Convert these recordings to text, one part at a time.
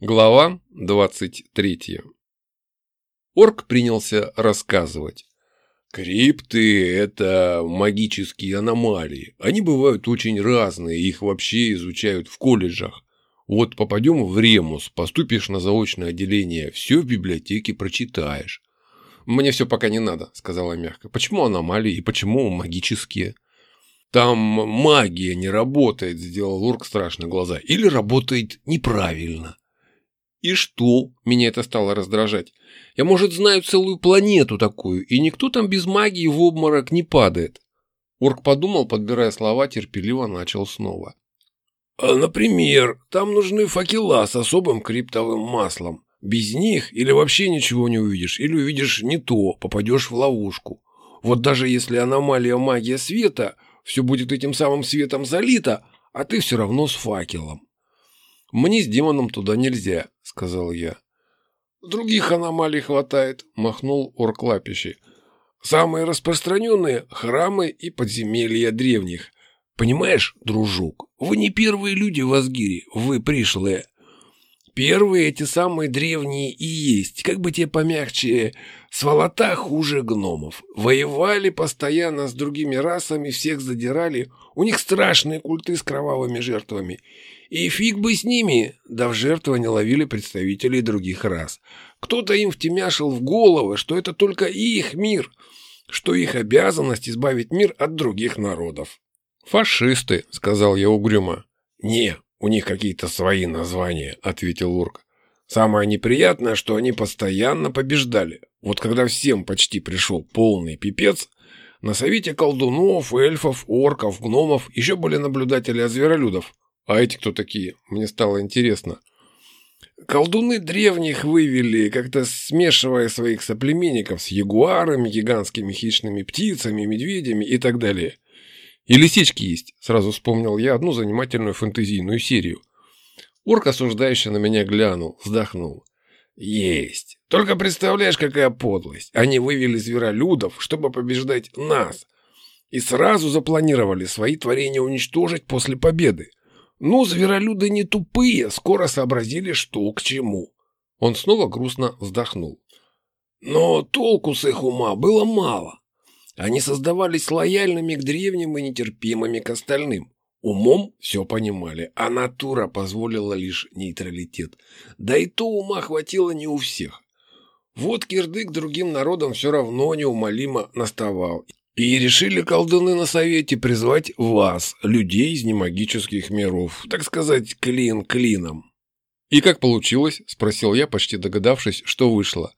Глава 23 Орк принялся рассказывать. Крипты – это магические аномалии. Они бывают очень разные, их вообще изучают в колледжах. Вот попадем в Ремус, поступишь на заочное отделение, все в библиотеке прочитаешь. Мне все пока не надо, сказала мягко. Почему аномалии и почему магические? Там магия не работает, сделал Орк страшные глаза. Или работает неправильно. И что? Меня это стало раздражать. Я, может, знаю целую планету такую, и никто там без магии в обморок не падает. Орк подумал, подбирая слова, терпеливо начал снова. А, например, там нужны факела с особым криптовым маслом. Без них или вообще ничего не увидишь, или увидишь не то, попадешь в ловушку. Вот даже если аномалия магия света, все будет этим самым светом залито, а ты все равно с факелом. «Мне с демоном туда нельзя», — сказал я. «Других аномалий хватает», — махнул орк. «Самые распространенные — храмы и подземелья древних. Понимаешь, дружок, вы не первые люди в Азгире, вы пришлые. Первые эти самые древние и есть, как бы те помягче, сволота хуже гномов. Воевали постоянно с другими расами, всех задирали, у них страшные культы с кровавыми жертвами. И фиг бы с ними, да в жертву не ловили представителей других рас. Кто-то им втемяшил в головы, что это только их мир, что их обязанность избавить мир от других народов. «Фашисты», — сказал я угрюмо. «Не, у них какие-то свои названия», — ответил Урк. «Самое неприятное, что они постоянно побеждали. Вот когда всем почти пришел полный пипец, на совете колдунов, эльфов, орков, гномов еще были наблюдатели зверолюдов, а эти кто такие? Мне стало интересно. Колдуны древних вывели, как-то смешивая своих соплеменников с ягуарами, гигантскими хищными птицами, медведями и так далее. И лисички есть, сразу вспомнил я одну занимательную фэнтезийную серию. Орк, осуждающий на меня, глянул, вздохнул. Есть. Только представляешь, какая подлость. Они вывели зверолюдов, чтобы побеждать нас. И сразу запланировали свои творения уничтожить после победы. Ну, зверолюды не тупые, скоро сообразили, что к чему. Он снова грустно вздохнул. Но толку с их ума было мало. Они создавались лояльными к древним и нетерпимыми к остальным. Умом все понимали, а натура позволила лишь нейтралитет. Да и то ума хватило не у всех. Вот кирдык другим народам все равно неумолимо наставал. И решили колдуны на совете призвать вас, людей из немагических миров, так сказать, клин клином. «И как получилось?» – спросил я, почти догадавшись, что вышло.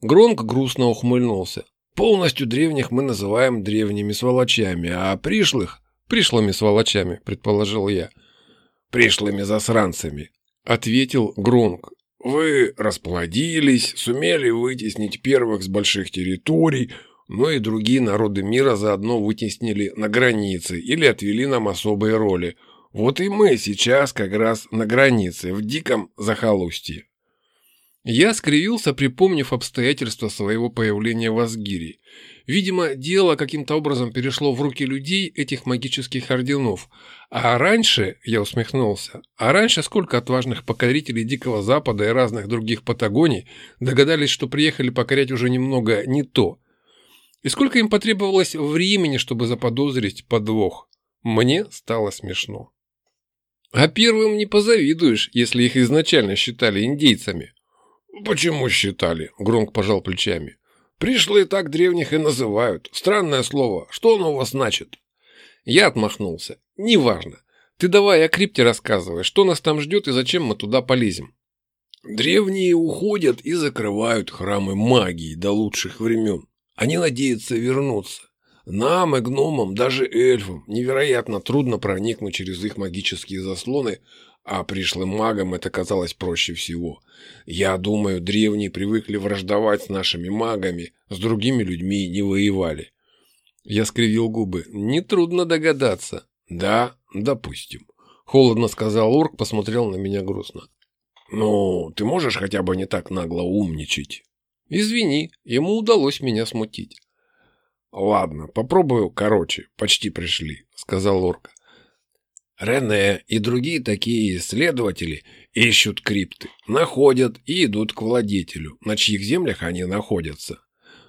Гронк грустно ухмыльнулся. «Полностью древних мы называем древними сволочами, а пришлых – пришлыми сволочами», – предположил я. «Пришлыми засранцами», – ответил Гронк. «Вы расплодились, сумели вытеснить первых с больших территорий – но и другие народы мира заодно вытеснили на границы или отвели нам особые роли. Вот и мы сейчас как раз на границе, в диком захолустье. Я скривился, припомнив обстоятельства своего появления в Асгире. Видимо, дело каким-то образом перешло в руки людей этих магических орденов. А раньше, я усмехнулся, а раньше сколько отважных покорителей Дикого Запада и разных других Патагоний догадались, что приехали покорять уже немного не то, и сколько им потребовалось времени, чтобы заподозрить подвох? Мне стало смешно. А первым не позавидуешь, если их изначально считали индейцами. Почему считали? Громко пожал плечами. Пришлые так древних и называют. Странное слово. Что оно у вас значит? Я отмахнулся. Неважно. Ты давай о крипте рассказывай, что нас там ждет и зачем мы туда полезем. Древние уходят и закрывают храмы магии до лучших времен. Они надеются вернуться. Нам и гномам, даже эльфам, невероятно трудно проникнуть через их магические заслоны, а пришлым магам это казалось проще всего. Я думаю, древние привыкли враждовать с нашими магами, с другими людьми не воевали. Я скривил губы. Нетрудно догадаться. Да, допустим. Холодно сказал орк, посмотрел на меня грустно. Ну, ты можешь хотя бы не так нагло умничать? Извини, ему удалось меня смутить. Ладно, попробую короче, почти пришли, сказал Лорка. Рене и другие такие исследователи ищут крипты, находят и идут к владетелю, на чьих землях они находятся.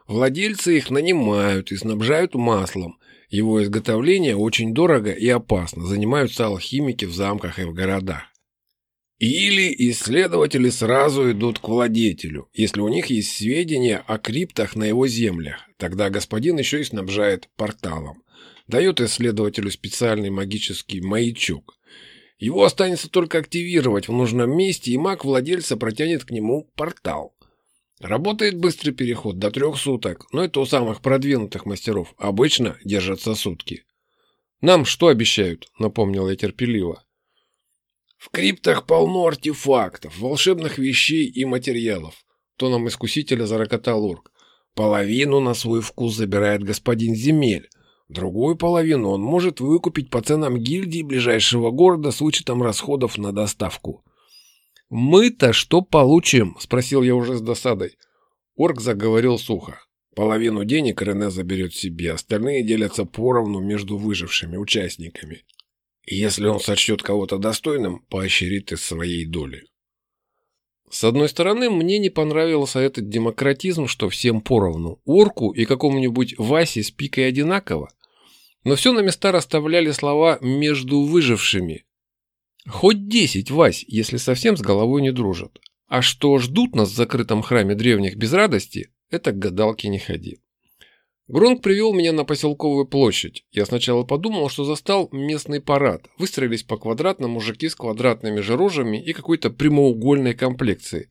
Владельцы их нанимают и снабжают маслом. Его изготовление очень дорого и опасно, занимаются алхимики в замках и в городах. Или исследователи сразу идут к владетелю, если у них есть сведения о криптах на его землях. Тогда господин еще и снабжает порталом. Дает исследователю специальный магический маячок. Его останется только активировать в нужном месте, и маг владельца протянет к нему портал. Работает быстрый переход до трех суток, но это у самых продвинутых мастеров. Обычно держатся сутки. «Нам что обещают?» – напомнил я терпеливо. В криптах полно артефактов, волшебных вещей и материалов. Тоном искусителя зарокотал орк. Половину на свой вкус забирает господин земель. Другую половину он может выкупить по ценам гильдии ближайшего города с учетом расходов на доставку. «Мы-то что получим?» – спросил я уже с досадой. Орк заговорил сухо. Половину денег Рене заберет себе, остальные делятся поровну между выжившими участниками. Если он сочтет кого-то достойным, поощрит из своей доли. С одной стороны, мне не понравился этот демократизм, что всем поровну. Орку и какому-нибудь Васе с пикой одинаково. Но все на места расставляли слова «между выжившими». Хоть десять Вась, если совсем с головой не дружат. А что ждут нас в закрытом храме древних без радости, это к гадалке не ходи. Гронк привел меня на поселковую площадь. Я сначала подумал, что застал местный парад. Выстроились по квадратному мужики с квадратными же рожами и какой-то прямоугольной комплекции.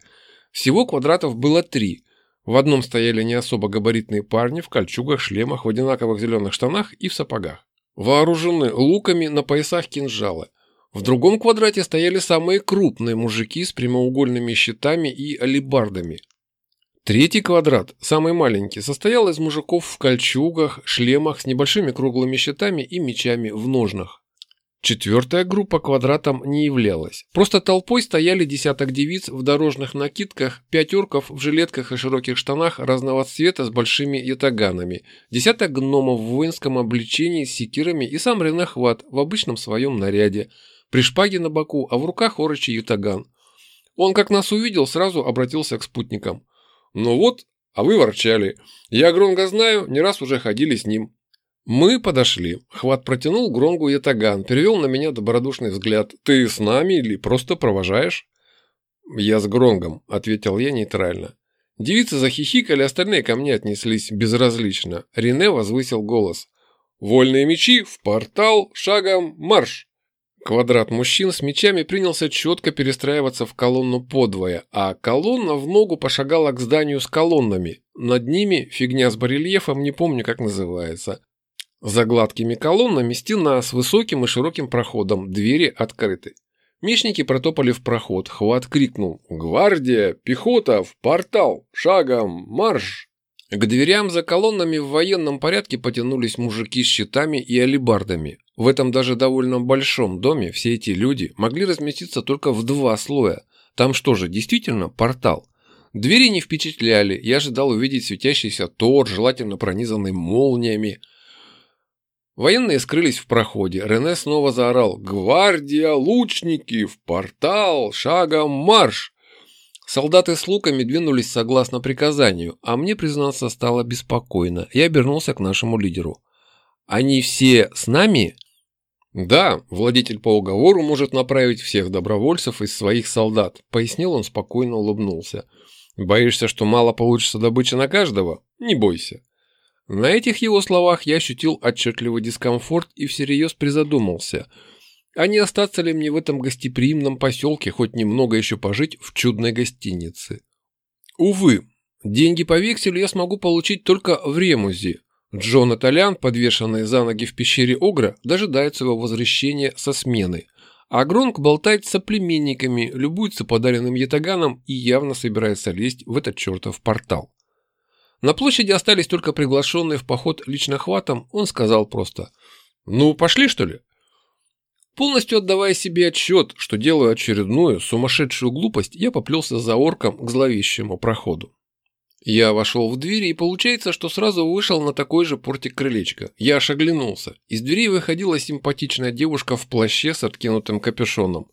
Всего квадратов было три. В одном стояли не особо габаритные парни в кольчугах, шлемах, в одинаковых зеленых штанах и в сапогах. Вооружены луками, на поясах кинжалы. В другом квадрате стояли самые крупные мужики с прямоугольными щитами и алибардами. Третий квадрат, самый маленький, состоял из мужиков в кольчугах, шлемах с небольшими круглыми щитами и мечами в ножнах. Четвертая группа квадратом не являлась. Просто толпой стояли десяток девиц в дорожных накидках, пять орков в жилетках и широких штанах разного цвета с большими ятаганами, десяток гномов в воинском обличении с секирами и сам Ренахват в обычном своем наряде, при шпаге на боку, а в руках орочий ятаган. Он, как нас увидел, сразу обратился к спутникам. Ну вот, а вы ворчали. Я Гронга знаю, не раз уже ходили с ним. Мы подошли. Хват протянул Гронгу ятаган, перевел на меня добродушный взгляд. Ты с нами или просто провожаешь? Я с Гронгом, ответил я нейтрально. Девицы захихикали, остальные ко мне отнеслись безразлично. Рене возвысил голос. «Вольные мечи, в портал, шагом, марш!» Квадрат мужчин с мечами принялся четко перестраиваться в колонну подвое, а колонна в ногу пошагала к зданию с колоннами. Над ними фигня с барельефом, не помню как называется. За гладкими колоннами стена с высоким и широким проходом, двери открыты. Мечники протопали в проход, хват крикнул «Гвардия! Пехота! В портал! Шагом! Марш!» К дверям за колоннами в военном порядке потянулись мужики с щитами и алебардами. В этом даже довольно большом доме все эти люди могли разместиться только в два слоя. Там что же, действительно портал? Двери не впечатляли, я ожидал увидеть светящийся тор, желательно пронизанный молниями. Военные скрылись в проходе. Рене снова заорал «Гвардия! Лучники! В портал! Шагом марш!» Солдаты с луками двинулись согласно приказанию, а мне, признаться, стало беспокойно. Я обернулся к нашему лидеру. «Они все с нами?» «Да, владетель по уговору может направить всех добровольцев из своих солдат», пояснил он, спокойно улыбнулся. «Боишься, что мало получится добычи на каждого? Не бойся». На этих его словах я ощутил отчетливый дискомфорт и всерьез призадумался – а не остаться ли мне в этом гостеприимном поселке хоть немного еще пожить в чудной гостинице? Увы, деньги по векселю я смогу получить только в Ремузе. Джон Итальян, подвешенный за ноги в пещере Огра, дожидается его возвращения со смены. А Гронк болтает с соплеменниками, любуется подаренным ятаганом и явно собирается лезть в этот чертов портал. На площади остались только приглашенные в поход лично хватом, он сказал просто «Ну, пошли, что ли?» Полностью отдавая себе отчет, что делаю очередную сумасшедшую глупость, я поплелся за орком к зловещему проходу. Я вошел в дверь, и получается, что сразу вышел на такой же портик крылечка. Я аж оглянулся. Из двери выходила симпатичная девушка в плаще с откинутым капюшоном.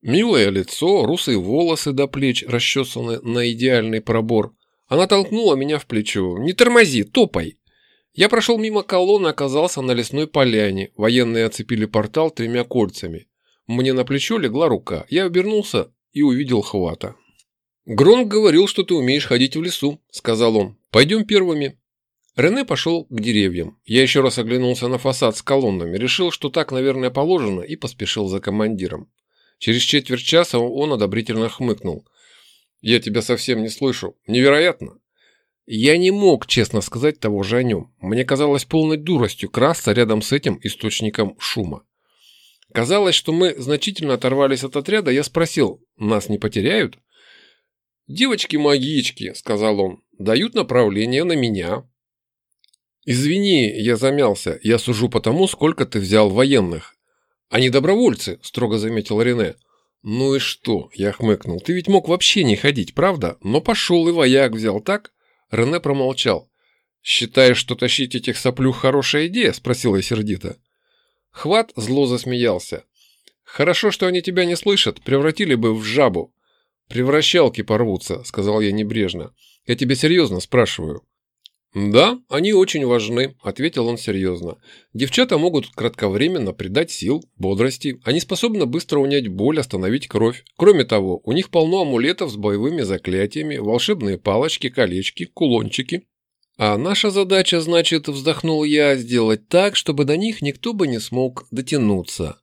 Милое лицо, русые волосы до плеч, расчесаны на идеальный пробор. Она толкнула меня в плечо. «Не тормози, топай!» Я прошел мимо колонны, оказался на лесной поляне. Военные оцепили портал тремя кольцами. Мне на плечо легла рука. Я обернулся и увидел хвата. «Гронк говорил, что ты умеешь ходить в лесу», – сказал он. «Пойдем первыми». Рене пошел к деревьям. Я еще раз оглянулся на фасад с колоннами, решил, что так, наверное, положено, и поспешил за командиром. Через четверть часа он одобрительно хмыкнул. «Я тебя совсем не слышу. Невероятно!» Я не мог честно сказать того же о нем. Мне казалось полной дуростью красться рядом с этим источником шума. Казалось, что мы значительно оторвались от отряда, я спросил, нас не потеряют? «Девочки-магички», — сказал он, — «дают направление на меня». «Извини, я замялся. Я сужу по тому, сколько ты взял военных». «Они добровольцы», — строго заметил Рене. «Ну и что?» — я хмыкнул. «Ты ведь мог вообще не ходить, правда? Но пошел и вояк взял, так?» Рене промолчал. «Считаешь, что тащить этих соплюх хорошая идея?» – спросил я сердито. Хват зло засмеялся. «Хорошо, что они тебя не слышат, превратили бы в жабу». «Превращалки порвутся», – сказал я небрежно. «Я тебя серьезно спрашиваю». «Да, они очень важны», – ответил он серьезно. «Девчата могут кратковременно придать сил, бодрости. Они способны быстро унять боль, остановить кровь. Кроме того, у них полно амулетов с боевыми заклятиями, волшебные палочки, колечки, кулончики. А наша задача, значит, вздохнул я, сделать так, чтобы до них никто бы не смог дотянуться».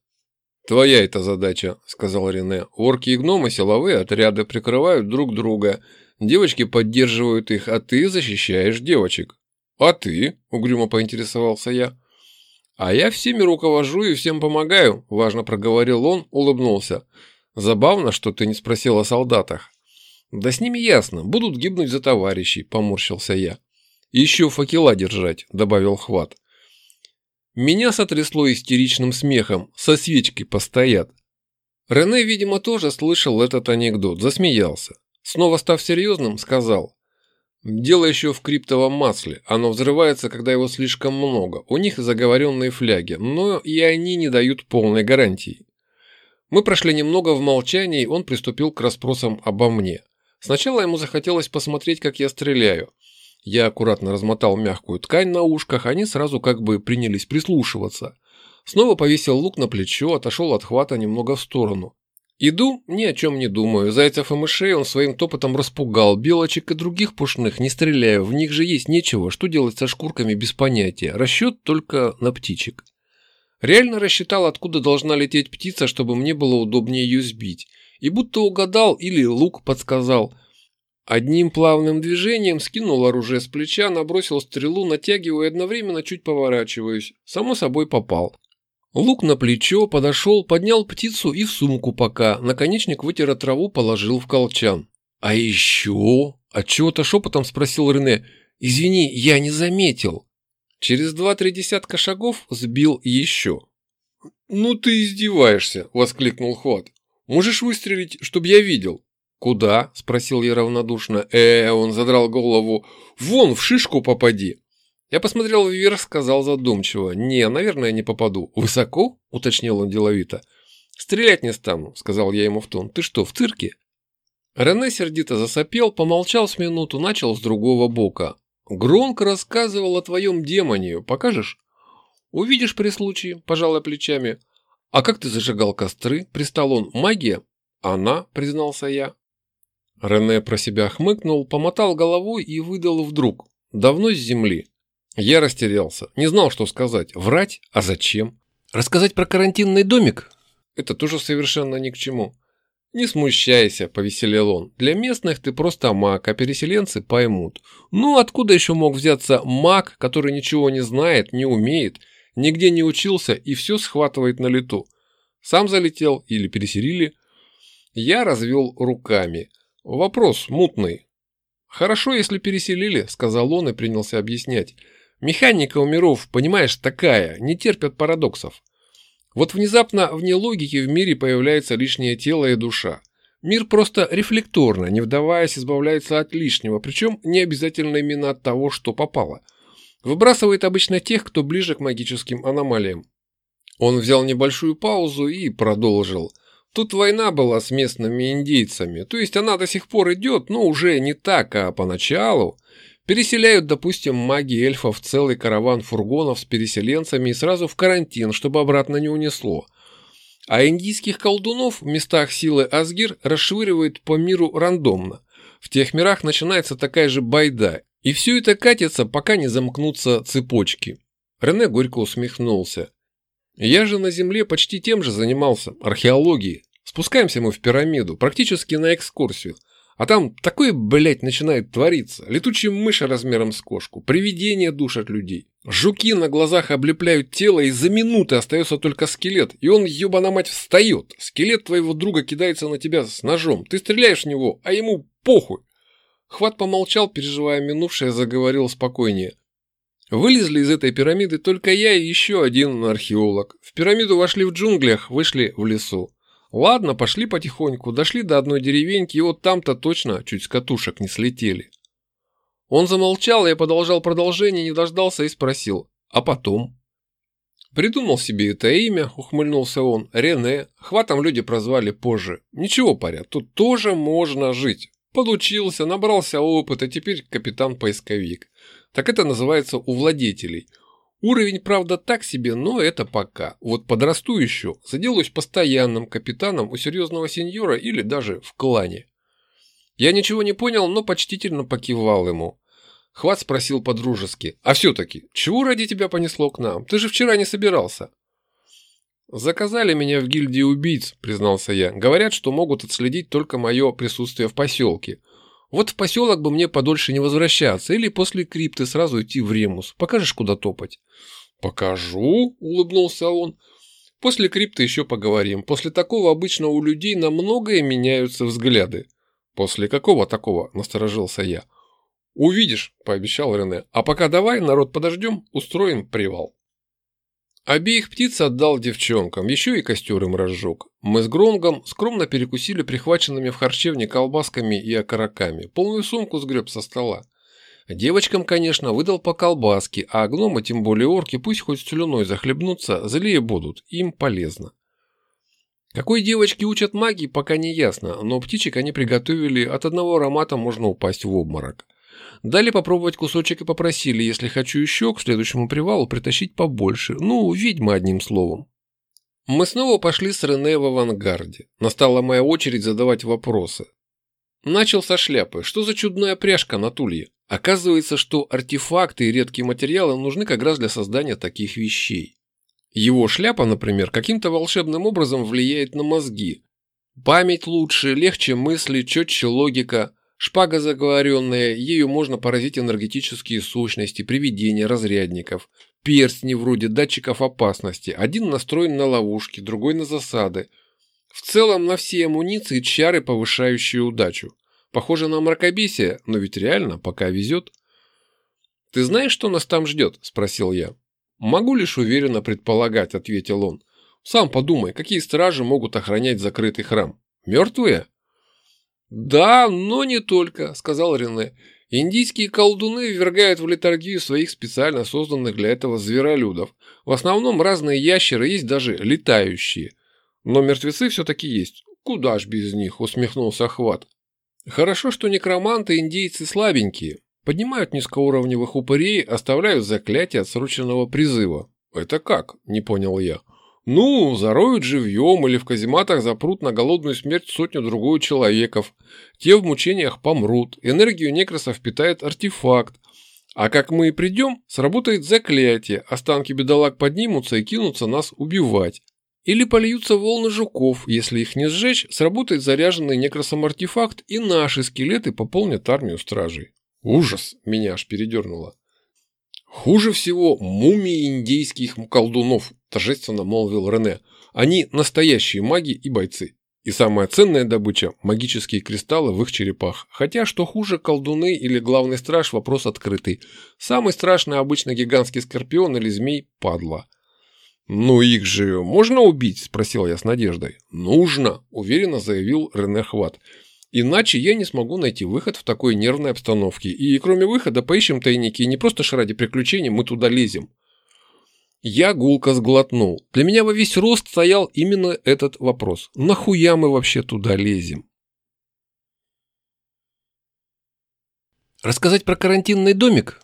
«Твоя это задача», – сказал Рене. «Орки и гномы силовые отряды прикрывают друг друга». Девочки поддерживают их, а ты защищаешь девочек. А ты? Угрюмо поинтересовался я. А я всеми руковожу и всем помогаю, важно проговорил он, улыбнулся. Забавно, что ты не спросил о солдатах. Да с ними ясно, будут гибнуть за товарищей, поморщился я. Еще факела держать, добавил Хват. Меня сотрясло истеричным смехом, со свечкой постоят. Рене, видимо, тоже слышал этот анекдот, засмеялся. Снова став серьезным, сказал. Дело еще в криптовом масле. Оно взрывается, когда его слишком много. У них заговоренные фляги, но и они не дают полной гарантии. Мы прошли немного в молчании, он приступил к расспросам обо мне. Сначала ему захотелось посмотреть, как я стреляю. Я аккуратно размотал мягкую ткань на ушках, они сразу как бы принялись прислушиваться. Снова повесил лук на плечо, отошел от хвата немного в сторону. Иду, ни о чем не думаю. Зайцев и мышей он своим топотом распугал. Белочек и других пушных не стреляю. В них же есть нечего. Что делать со шкурками без понятия. Расчет только на птичек. Реально рассчитал, откуда должна лететь птица, чтобы мне было удобнее ее сбить. И будто угадал или лук подсказал. Одним плавным движением скинул оружие с плеча, набросил стрелу, натягиваю и одновременно чуть поворачиваюсь. Само собой попал. Лук на плечо, подошел, поднял птицу и в сумку пока, наконечник вытер траву, положил в колчан. «А еще?» – отчего-то шепотом спросил Рене. «Извини, я не заметил». Через два-три десятка шагов сбил еще. «Ну ты издеваешься!» – воскликнул Хват. «Можешь выстрелить, чтобы я видел?» «Куда?» – спросил я равнодушно. «Э, он задрал голову. Вон, в шишку попади!» Я посмотрел вверх, сказал задумчиво. «Не, наверное, не попаду». «Высоко?» – уточнил он деловито. «Стрелять не стану», – сказал я ему в тон. «Ты что, в цирке?» Рене сердито засопел, помолчал с минуту, начал с другого бока. «Громко рассказывал о твоем демоне. Покажешь?» «Увидишь при случае», – пожалуй плечами. «А как ты зажигал костры?» – пристал он. «Магия?» «Она», – признался я. Рене про себя хмыкнул, помотал головой и выдал вдруг. «Давно с земли?» Я растерялся, не знал, что сказать. Врать? А зачем? Рассказать про карантинный домик? Это тоже совершенно ни к чему. Не смущайся, повеселел он. Для местных ты просто маг, а переселенцы поймут. Ну, откуда еще мог взяться маг, который ничего не знает, не умеет, нигде не учился и все схватывает на лету? Сам залетел или переселили? Я развел руками. Вопрос мутный. Хорошо, если переселили, сказал он и принялся объяснять. Механика у миров, понимаешь, такая, не терпят парадоксов. Вот внезапно вне логики в мире появляется лишнее тело и душа. Мир просто рефлекторно, не вдаваясь, избавляется от лишнего, причем не обязательно именно от того, что попало. Выбрасывает обычно тех, кто ближе к магическим аномалиям. Он взял небольшую паузу и продолжил. Тут война была с местными индейцами, то есть она до сих пор идет, но уже не так, а поначалу. Переселяют, допустим, маги эльфов целый караван фургонов с переселенцами и сразу в карантин, чтобы обратно не унесло. А индийских колдунов в местах силы Асгир расшвыривает по миру рандомно. В тех мирах начинается такая же байда, и все это катится, пока не замкнутся цепочки. Рене горько усмехнулся. Я же на Земле почти тем же занимался, археологией. Спускаемся мы в пирамиду, практически на экскурсию. А там такое, блядь, начинает твориться. Летучие мыши размером с кошку, привидения душат людей. Жуки на глазах облепляют тело, и за минуты остается только скелет, и он, ебана мать, встает. Скелет твоего друга кидается на тебя с ножом. Ты стреляешь в него, а ему похуй. Хват помолчал, переживая минувшее, заговорил спокойнее. Вылезли из этой пирамиды только я и еще один археолог. В пирамиду вошли в джунглях, вышли в лесу. Ладно, пошли потихоньку, дошли до одной деревеньки, и вот там-то точно чуть с катушек не слетели. Он замолчал, я продолжал продолжение, не дождался и спросил, а потом? Придумал себе это имя, ухмыльнулся он, Рене, хватом люди прозвали позже. Ничего, паря, тут тоже можно жить. Подучился, набрался опыта, теперь капитан-поисковик. Так это называется у владетелей – Уровень, правда, так себе, но это пока. Вот подрасту еще, заделаюсь постоянным капитаном у серьезного сеньора или даже в клане. Я ничего не понял, но почтительно покивал ему. Хват спросил по-дружески, а все-таки, чего ради тебя понесло к нам? Ты же вчера не собирался. Заказали меня в гильдии убийц, признался я. Говорят, что могут отследить только мое присутствие в поселке. Вот в поселок бы мне подольше не возвращаться, или после крипты сразу идти в Ремус. Покажешь, куда топать? Покажу, улыбнулся он. После крипты еще поговорим. После такого обычно у людей на многое меняются взгляды. После какого такого, насторожился я. Увидишь, пообещал Рене. А пока давай, народ, подождем, устроим привал. Обеих птиц отдал девчонкам, еще и костер им разжег. Мы с Гронгом скромно перекусили прихваченными в харчевне колбасками и окороками, полную сумку сгреб со стола. Девочкам, конечно, выдал по колбаске, а гномы, тем более орки, пусть хоть слюной захлебнутся, злее будут, им полезно. Какой девочки учат магии, пока не ясно, но птичек они приготовили, от одного аромата можно упасть в обморок. Дали попробовать кусочек и попросили, если хочу еще, к следующему привалу притащить побольше. Ну, ведьма одним словом. Мы снова пошли с Рене в авангарде. Настала моя очередь задавать вопросы. Начал со шляпы. Что за чудная пряжка на тулье? Оказывается, что артефакты и редкие материалы нужны как раз для создания таких вещей. Его шляпа, например, каким-то волшебным образом влияет на мозги. Память лучше, легче мысли, четче логика – Шпага заговоренная, ею можно поразить энергетические сущности, привидения, разрядников. Перстни вроде датчиков опасности. Один настроен на ловушки, другой на засады. В целом на все амуниции чары, повышающие удачу. Похоже на мракобесие, но ведь реально, пока везет. «Ты знаешь, что нас там ждет?» – спросил я. «Могу лишь уверенно предполагать», – ответил он. «Сам подумай, какие стражи могут охранять закрытый храм? Мертвые?» «Да, но не только», – сказал Рене. «Индийские колдуны ввергают в летаргию своих специально созданных для этого зверолюдов. В основном разные ящеры, есть даже летающие. Но мертвецы все-таки есть. Куда ж без них?» – усмехнулся Хват. «Хорошо, что некроманты индейцы слабенькие. Поднимают низкоуровневых упырей, оставляют заклятие отсроченного призыва». «Это как?» – не понял я. Ну, зароют живьем или в казематах запрут на голодную смерть сотню-другую человеков. Те в мучениях помрут, энергию некросов питает артефакт. А как мы и придем, сработает заклятие, останки бедолаг поднимутся и кинутся нас убивать. Или польются волны жуков, если их не сжечь, сработает заряженный некросом артефакт, и наши скелеты пополнят армию стражей. Ужас, меня аж передернуло. «Хуже всего мумии индейских колдунов», – торжественно молвил Рене. «Они настоящие маги и бойцы. И самая ценная добыча – магические кристаллы в их черепах. Хотя, что хуже, колдуны или главный страж – вопрос открытый. Самый страшный обычно гигантский скорпион или змей – падла. «Ну их же можно убить?» – спросил я с надеждой. «Нужно», – уверенно заявил Рене Хват. «Иначе я не смогу найти выход в такой нервной обстановке. И кроме выхода поищем тайники. Не просто ж ради приключений мы туда лезем». Я гулко сглотнул. Для меня во весь рост стоял именно этот вопрос. Нахуя мы вообще туда лезем? Рассказать про карантинный домик?